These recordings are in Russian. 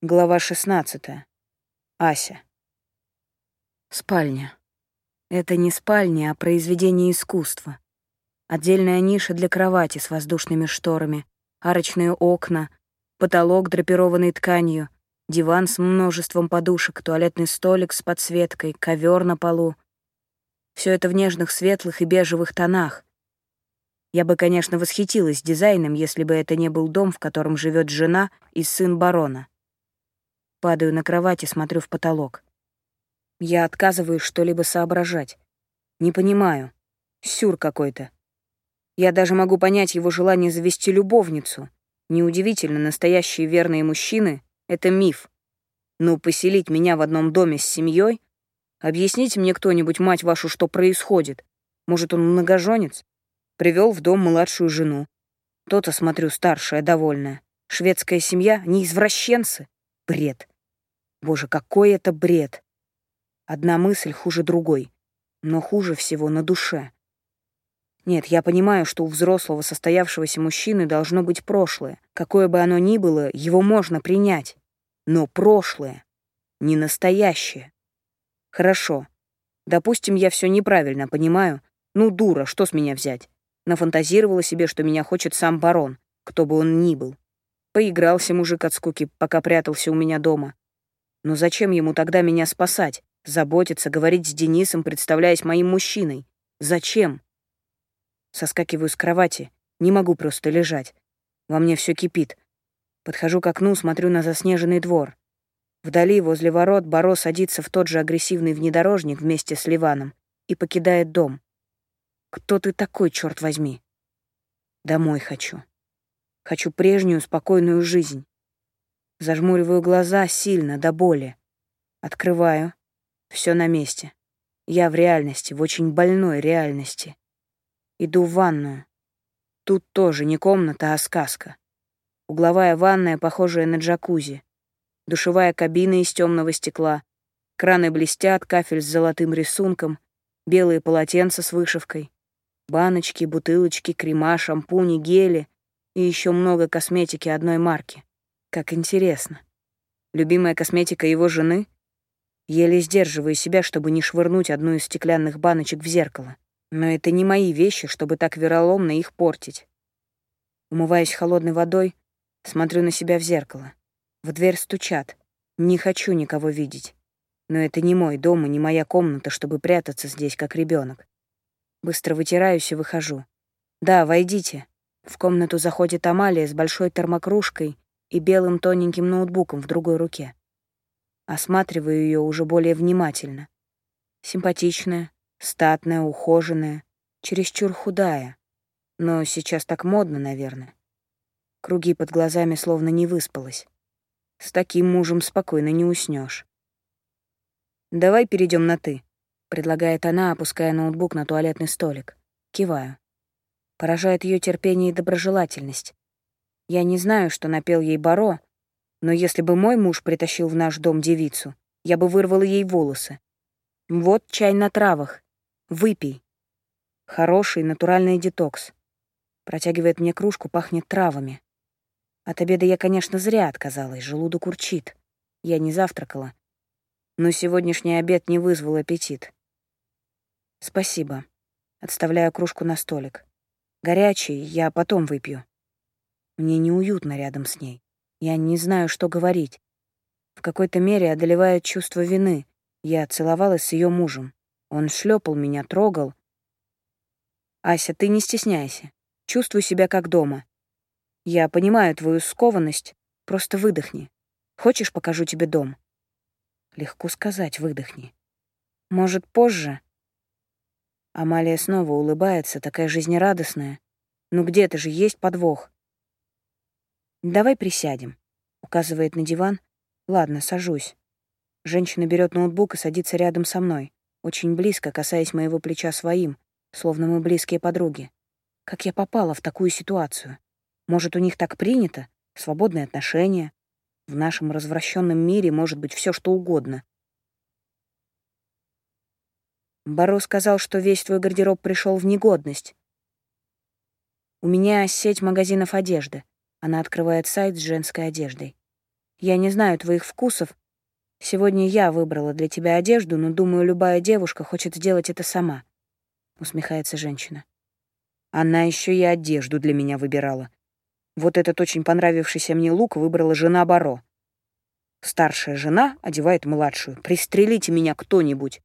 Глава 16. Ася. Спальня. Это не спальня, а произведение искусства. Отдельная ниша для кровати с воздушными шторами, арочные окна, потолок, драпированный тканью, диван с множеством подушек, туалетный столик с подсветкой, ковер на полу. Все это в нежных светлых и бежевых тонах. Я бы, конечно, восхитилась дизайном, если бы это не был дом, в котором живет жена и сын барона. Падаю на кровать и смотрю в потолок. Я отказываюсь что-либо соображать. Не понимаю. Сюр какой-то. Я даже могу понять его желание завести любовницу. Неудивительно, настоящие верные мужчины — это миф. Но поселить меня в одном доме с семьей? Объясните мне кто-нибудь, мать вашу, что происходит. Может, он многоженец? Привел в дом младшую жену. То-то, смотрю, старшая, довольная. Шведская семья — не извращенцы. Бред. Боже, какой это бред. Одна мысль хуже другой. Но хуже всего на душе. Нет, я понимаю, что у взрослого состоявшегося мужчины должно быть прошлое. Какое бы оно ни было, его можно принять. Но прошлое, не настоящее. Хорошо. Допустим, я все неправильно понимаю. Ну, дура, что с меня взять? Нафантазировала себе, что меня хочет сам барон, кто бы он ни был. Поигрался мужик от скуки, пока прятался у меня дома. Но зачем ему тогда меня спасать, заботиться, говорить с Денисом, представляясь моим мужчиной? Зачем? Соскакиваю с кровати, не могу просто лежать. Во мне все кипит. Подхожу к окну, смотрю на заснеженный двор. Вдали, возле ворот, Баро садится в тот же агрессивный внедорожник вместе с Ливаном и покидает дом. Кто ты такой, черт возьми? Домой хочу. Хочу прежнюю спокойную жизнь. Зажмуриваю глаза сильно, до боли. Открываю. Все на месте. Я в реальности, в очень больной реальности. Иду в ванную. Тут тоже не комната, а сказка. Угловая ванная, похожая на джакузи. Душевая кабина из темного стекла. Краны блестят, кафель с золотым рисунком. Белые полотенца с вышивкой. Баночки, бутылочки, крема, шампуни, гели и еще много косметики одной марки. Как интересно. Любимая косметика его жены? Еле сдерживаю себя, чтобы не швырнуть одну из стеклянных баночек в зеркало. Но это не мои вещи, чтобы так вероломно их портить. Умываюсь холодной водой, смотрю на себя в зеркало. В дверь стучат. Не хочу никого видеть. Но это не мой дом и не моя комната, чтобы прятаться здесь, как ребенок. Быстро вытираюсь и выхожу. «Да, войдите», в комнату заходит Амалия с большой термокружкой и белым тоненьким ноутбуком в другой руке. Осматриваю ее уже более внимательно. Симпатичная, статная, ухоженная, чересчур худая. Но сейчас так модно, наверное. Круги под глазами словно не выспалась. С таким мужем спокойно не уснешь. «Давай перейдем на «ты», — предлагает она, опуская ноутбук на туалетный столик. Киваю. Поражает ее терпение и доброжелательность. Я не знаю, что напел ей Баро, но если бы мой муж притащил в наш дом девицу, я бы вырвала ей волосы. Вот чай на травах. Выпей. Хороший натуральный детокс. Протягивает мне кружку, пахнет травами. От обеда я, конечно, зря отказалась, желудок урчит. Я не завтракала. Но сегодняшний обед не вызвал аппетит. Спасибо. Отставляю кружку на столик. Горячий я потом выпью. Мне неуютно рядом с ней. Я не знаю, что говорить. В какой-то мере одолевает чувство вины. Я целовалась с ее мужем. Он шлепал меня, трогал. «Ася, ты не стесняйся. Чувствуй себя как дома. Я понимаю твою скованность. Просто выдохни. Хочешь, покажу тебе дом?» Легко сказать «выдохни». «Может, позже?» Амалия снова улыбается, такая жизнерадостная. «Ну где-то же есть подвох». «Давай присядем», — указывает на диван. «Ладно, сажусь». Женщина берет ноутбук и садится рядом со мной, очень близко, касаясь моего плеча своим, словно мы близкие подруги. Как я попала в такую ситуацию? Может, у них так принято? Свободные отношения? В нашем развращенном мире может быть все что угодно. Баро сказал, что весь твой гардероб пришел в негодность. У меня сеть магазинов одежды. Она открывает сайт с женской одеждой. Я не знаю твоих вкусов. Сегодня я выбрала для тебя одежду, но, думаю, любая девушка хочет сделать это сама», — усмехается женщина. Она еще и одежду для меня выбирала. Вот этот очень понравившийся мне лук выбрала жена Баро. Старшая жена одевает младшую. Пристрелите меня кто-нибудь.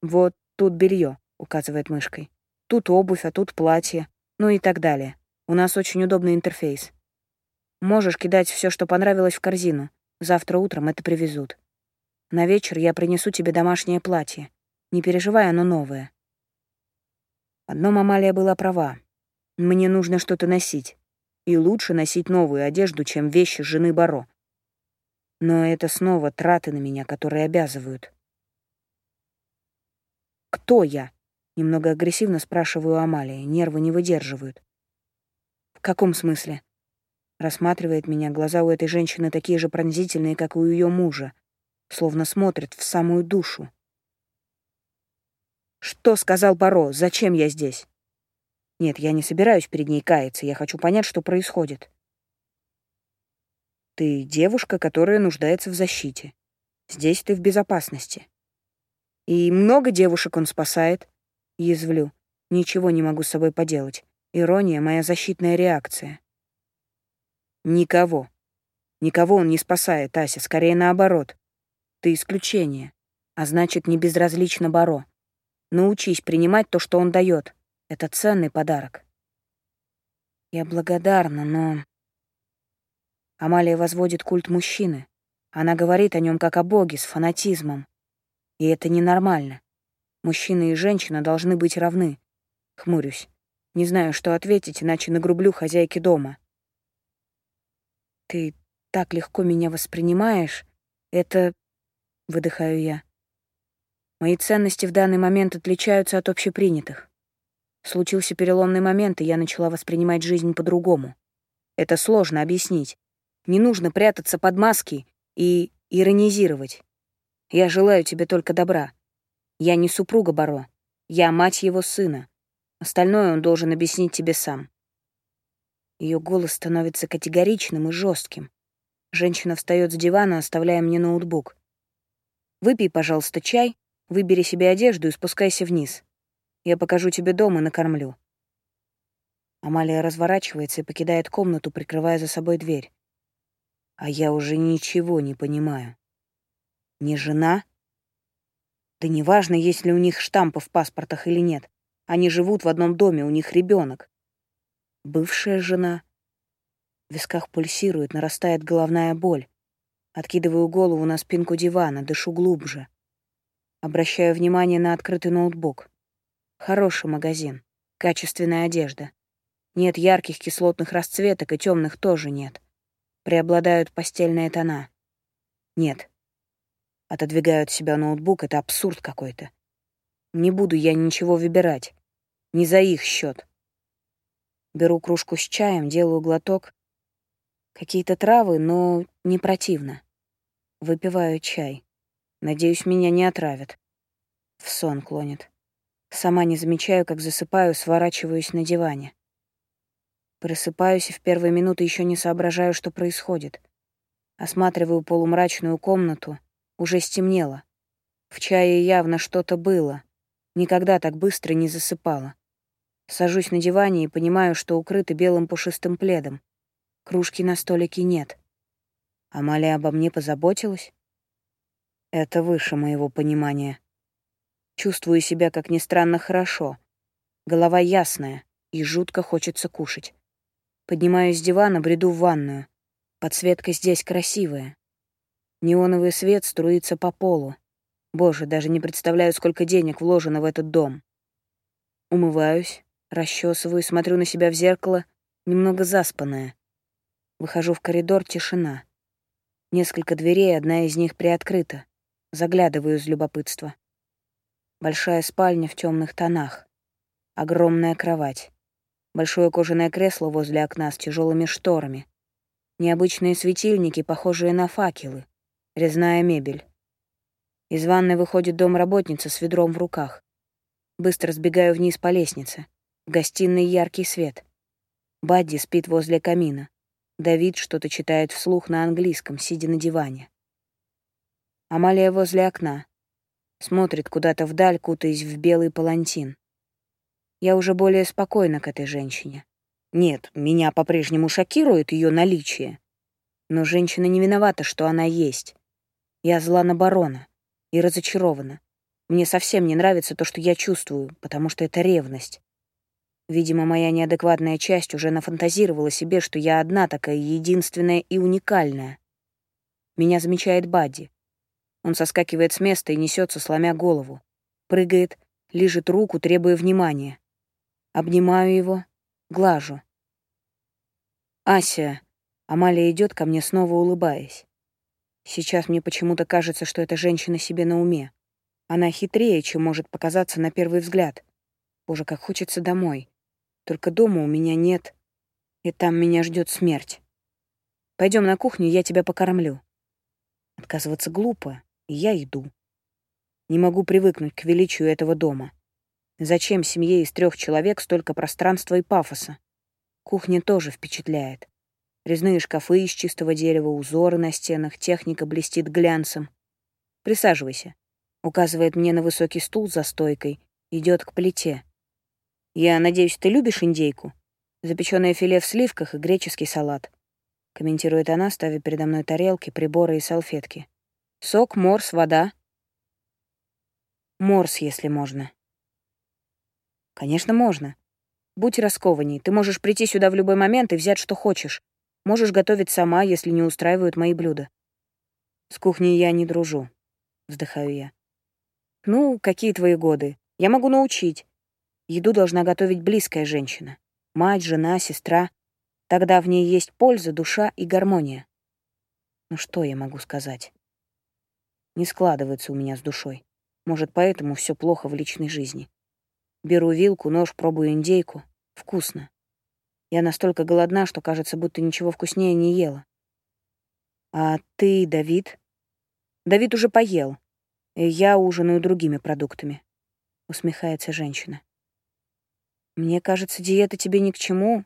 Вот тут белье, указывает мышкой. Тут обувь, а тут платье. Ну и так далее. У нас очень удобный интерфейс. Можешь кидать все, что понравилось, в корзину. Завтра утром это привезут. На вечер я принесу тебе домашнее платье. Не переживай, оно новое. Одно Мамалия была права. Мне нужно что-то носить. И лучше носить новую одежду, чем вещи жены Баро. Но это снова траты на меня, которые обязывают. «Кто я?» — немного агрессивно спрашиваю Амалия. Нервы не выдерживают. «В каком смысле?» Рассматривает меня, глаза у этой женщины такие же пронзительные, как у ее мужа, словно смотрят в самую душу. «Что сказал Баро? Зачем я здесь?» Нет, я не собираюсь перед ней каяться, я хочу понять, что происходит. Ты девушка, которая нуждается в защите. Здесь ты в безопасности. И много девушек он спасает. Язвлю. Ничего не могу с собой поделать. Ирония — моя защитная реакция. Никого. Никого он не спасает, Ася, скорее наоборот. Ты исключение. А значит, не безразлично Баро. Научись принимать то, что он дает. Это ценный подарок. Я благодарна, но... Амалия возводит культ мужчины. Она говорит о нем как о боге, с фанатизмом. И это ненормально. Мужчина и женщина должны быть равны. Хмурюсь. Не знаю, что ответить, иначе нагрублю хозяйке дома. Ты так легко меня воспринимаешь. Это... Выдыхаю я. Мои ценности в данный момент отличаются от общепринятых. Случился переломный момент, и я начала воспринимать жизнь по-другому. Это сложно объяснить. Не нужно прятаться под маски и иронизировать. Я желаю тебе только добра. Я не супруга Баро. Я мать его сына. Остальное он должен объяснить тебе сам. Ее голос становится категоричным и жестким. Женщина встает с дивана, оставляя мне ноутбук. «Выпей, пожалуйста, чай, выбери себе одежду и спускайся вниз. Я покажу тебе дом и накормлю». Амалия разворачивается и покидает комнату, прикрывая за собой дверь. А я уже ничего не понимаю. Не жена? Да неважно, есть ли у них штампы в паспортах или нет. Они живут в одном доме, у них ребенок. Бывшая жена. В висках пульсирует, нарастает головная боль. Откидываю голову на спинку дивана, дышу глубже. Обращаю внимание на открытый ноутбук. Хороший магазин. Качественная одежда. Нет ярких кислотных расцветок, и темных тоже нет. Преобладают постельные тона. Нет. Отодвигаю от себя ноутбук, это абсурд какой-то. Не буду я ничего выбирать. Не за их счет. Беру кружку с чаем, делаю глоток. Какие-то травы, но не противно. Выпиваю чай. Надеюсь, меня не отравят. В сон клонит. Сама не замечаю, как засыпаю, сворачиваюсь на диване. Просыпаюсь и в первые минуты еще не соображаю, что происходит. Осматриваю полумрачную комнату. Уже стемнело. В чае явно что-то было. Никогда так быстро не засыпала. Сажусь на диване и понимаю, что укрыта белым пушистым пледом. Кружки на столике нет. Амалия обо мне позаботилась? Это выше моего понимания. Чувствую себя, как ни странно, хорошо. Голова ясная, и жутко хочется кушать. Поднимаюсь с дивана, бреду в ванную. Подсветка здесь красивая. Неоновый свет струится по полу. Боже, даже не представляю, сколько денег вложено в этот дом. Умываюсь, расчесываю, смотрю на себя в зеркало, немного заспанная. Выхожу в коридор, тишина. Несколько дверей, одна из них приоткрыта. Заглядываю из любопытства. Большая спальня в темных тонах. Огромная кровать. Большое кожаное кресло возле окна с тяжелыми шторами. Необычные светильники, похожие на факелы. Резная мебель. Из ванной выходит домработница с ведром в руках. Быстро сбегаю вниз по лестнице. В гостиной яркий свет. Бадди спит возле камина. Давид что-то читает вслух на английском, сидя на диване. Амалия возле окна. Смотрит куда-то вдаль, кутаясь в белый палантин. Я уже более спокойна к этой женщине. Нет, меня по-прежнему шокирует ее наличие. Но женщина не виновата, что она есть. Я зла на барона и разочарована. Мне совсем не нравится то, что я чувствую, потому что это ревность. Видимо, моя неадекватная часть уже нафантазировала себе, что я одна такая единственная и уникальная. Меня замечает Бадди. Он соскакивает с места и несется, сломя голову. Прыгает, лижет руку, требуя внимания. Обнимаю его, глажу. «Ася!» Амалия идет ко мне, снова улыбаясь. Сейчас мне почему-то кажется, что эта женщина себе на уме. Она хитрее, чем может показаться на первый взгляд. Боже, как хочется домой. Только дома у меня нет, и там меня ждет смерть. Пойдем на кухню, я тебя покормлю. Отказываться глупо, и я иду. Не могу привыкнуть к величию этого дома. Зачем семье из трех человек столько пространства и пафоса? Кухня тоже впечатляет. Резные шкафы из чистого дерева, узоры на стенах, техника блестит глянцем. «Присаживайся», — указывает мне на высокий стул за стойкой, идет к плите. «Я надеюсь, ты любишь индейку? Запеченное филе в сливках и греческий салат», — комментирует она, ставя передо мной тарелки, приборы и салфетки. «Сок, морс, вода». «Морс, если можно». «Конечно, можно. Будь раскованней. Ты можешь прийти сюда в любой момент и взять, что хочешь. Можешь готовить сама, если не устраивают мои блюда». «С кухней я не дружу», — вздыхаю я. «Ну, какие твои годы? Я могу научить. Еду должна готовить близкая женщина. Мать, жена, сестра. Тогда в ней есть польза, душа и гармония. Ну что я могу сказать? Не складывается у меня с душой. Может, поэтому все плохо в личной жизни. Беру вилку, нож, пробую индейку. Вкусно. Я настолько голодна, что кажется, будто ничего вкуснее не ела. А ты, Давид? Давид уже поел. И я ужинаю другими продуктами. Усмехается женщина. «Мне кажется, диета тебе ни к чему.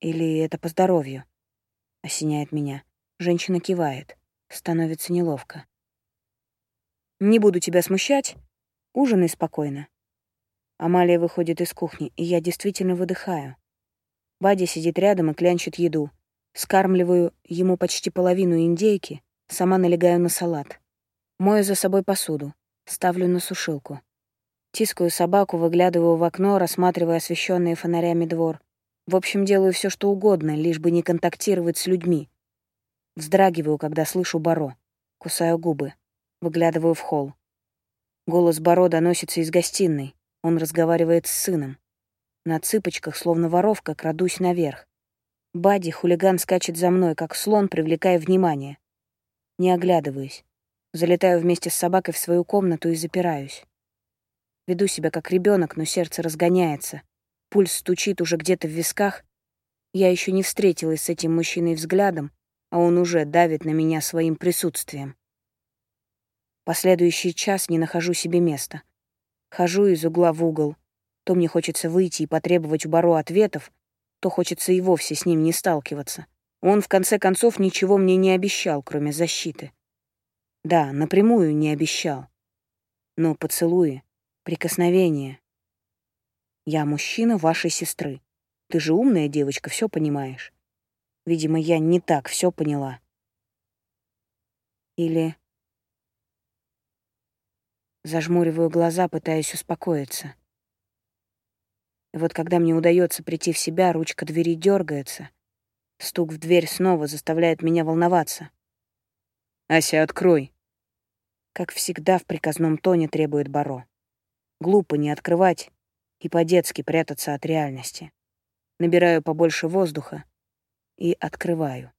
Или это по здоровью?» Осеняет меня. Женщина кивает. Становится неловко. «Не буду тебя смущать. Ужинай спокойно». Амалия выходит из кухни, и я действительно выдыхаю. Бадя сидит рядом и клянчит еду. Скармливаю ему почти половину индейки, сама налегаю на салат. Мою за собой посуду, ставлю на сушилку. Тискаю собаку, выглядываю в окно, рассматривая освещенный фонарями двор. В общем, делаю все, что угодно, лишь бы не контактировать с людьми. Вздрагиваю, когда слышу Баро. Кусаю губы. Выглядываю в холл. Голос Баро доносится из гостиной. Он разговаривает с сыном. На цыпочках, словно воровка, крадусь наверх. Бади, хулиган, скачет за мной, как слон, привлекая внимание. Не оглядываюсь. Залетаю вместе с собакой в свою комнату и запираюсь. Веду себя как ребенок, но сердце разгоняется. Пульс стучит уже где-то в висках. Я еще не встретилась с этим мужчиной взглядом, а он уже давит на меня своим присутствием. Последующий час не нахожу себе места. Хожу из угла в угол. То мне хочется выйти и потребовать у Баро ответов, то хочется и вовсе с ним не сталкиваться. Он, в конце концов, ничего мне не обещал, кроме защиты. Да, напрямую не обещал. Но поцелуи Прикосновение. Я мужчина вашей сестры. Ты же умная девочка, все понимаешь. Видимо, я не так все поняла. Или... Зажмуриваю глаза, пытаясь успокоиться. И вот когда мне удается прийти в себя, ручка двери дергается. Стук в дверь снова заставляет меня волноваться. «Ася, открой!» Как всегда в приказном тоне требует Баро. Глупо не открывать и по-детски прятаться от реальности. Набираю побольше воздуха и открываю.